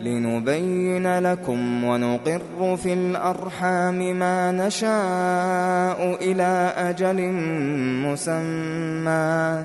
لنبين لكم ونقر في الأرحام ما نشاء إلى أجل مسمى.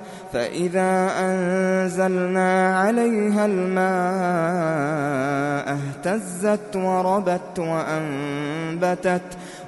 فإذا أنزلنا عليها الماء اهتزت وربت وأنبتت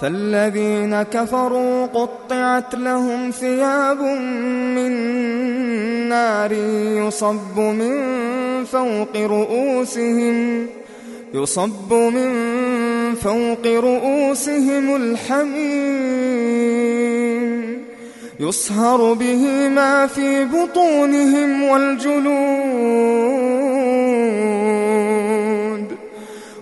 فالذين كفروا قطعت لهم ثياب من نار يصب من فوق رؤوسهم يصب من فوق رؤوسهم الحميم يصهر به ما في بطونهم والجلود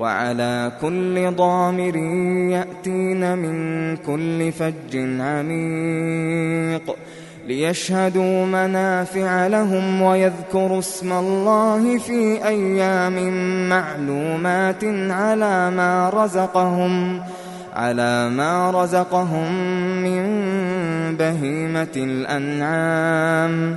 وعلى كل ضامر يأتين من كل فج عميق ليشهدوا منافع لهم ويذكروا اسم الله في أيام معلومات على ما رزقهم على ما رزقهم من بهيمة الأنعام.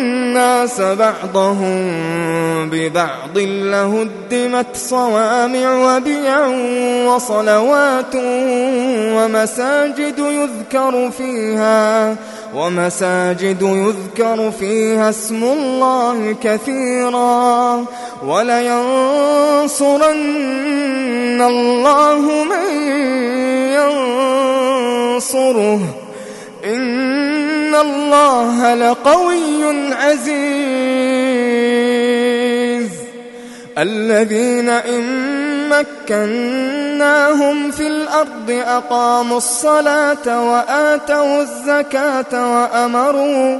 الناس بعضهم ببعض لهدمت صوامع وبيع وصلوات ومساجد يذكر فيها ومساجد يذكر فيها اسم الله كثيرا. ولينصرن الله من ينصره. إن الله لقوي عزيز الذين إن مكناهم في الأرض أقاموا الصلاة وآتوا الزكاة وأمروا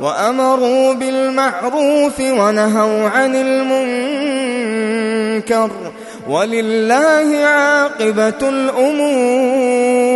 وأمروا بالمعروف ونهوا عن المنكر ولله عاقبة الأمور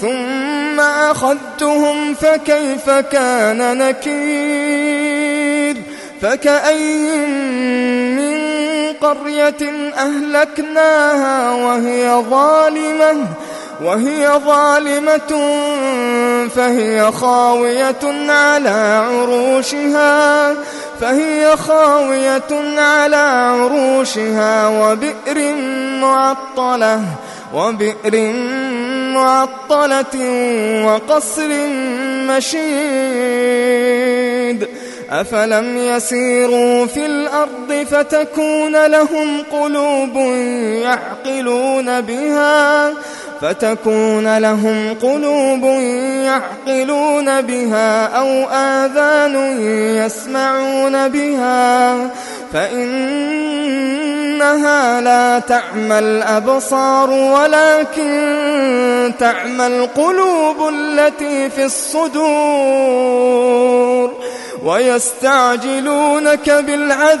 ثم أخذتهم فكيف كان نكير؟ فكأي من قرية أهلكناها وهي ظالمة وهي ظالمة فهي خاوية على عروشها فهي خاوية على عروشها وبئر معطلة وبئر معطلة وقصر مشيد. أفلم يسيروا في الأرض فتكون لهم قلوب يعقلون بها. فتكون لهم قلوب يعقلون بها أو آذان يسمعون بها فإنها لا تعمى الأبصار ولكن تعمى القلوب التي في الصدور ويستعجلونك بالعذاب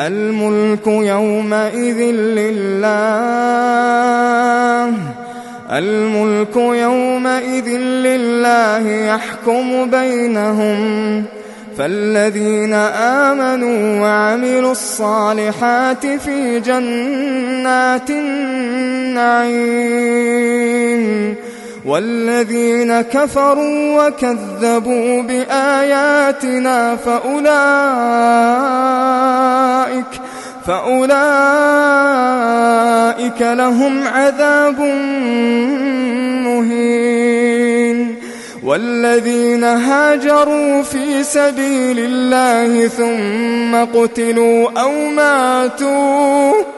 الملك يومئذ لله. الملك يومئذ لله يحكم بينهم. فالذين آمنوا وعملوا الصالحات في جنات النعيم. والذين كفروا وكذبوا بآياتنا فأولئك فأولئك لهم عذاب مهين. والذين هاجروا في سبيل الله ثم قتلوا أو ماتوا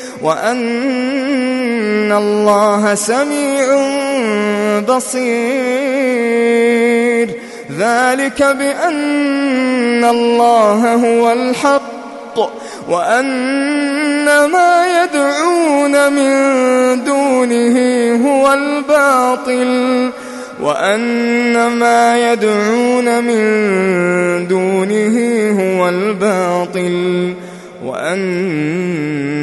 وأن الله سميع بصير. ذلك بأن الله هو الحق وأن ما يدعون من دونه هو الباطل وأن ما يدعون من دونه هو الباطل وأن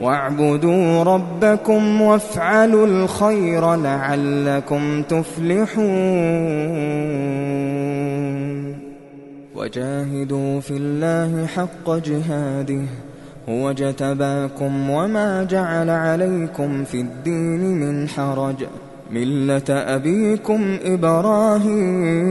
واعبدوا ربكم وافعلوا الخير لعلكم تفلحون. وجاهدوا في الله حق جهاده هو جتباكم وما جعل عليكم في الدين من حرج. ملة أبيكم إبراهيم.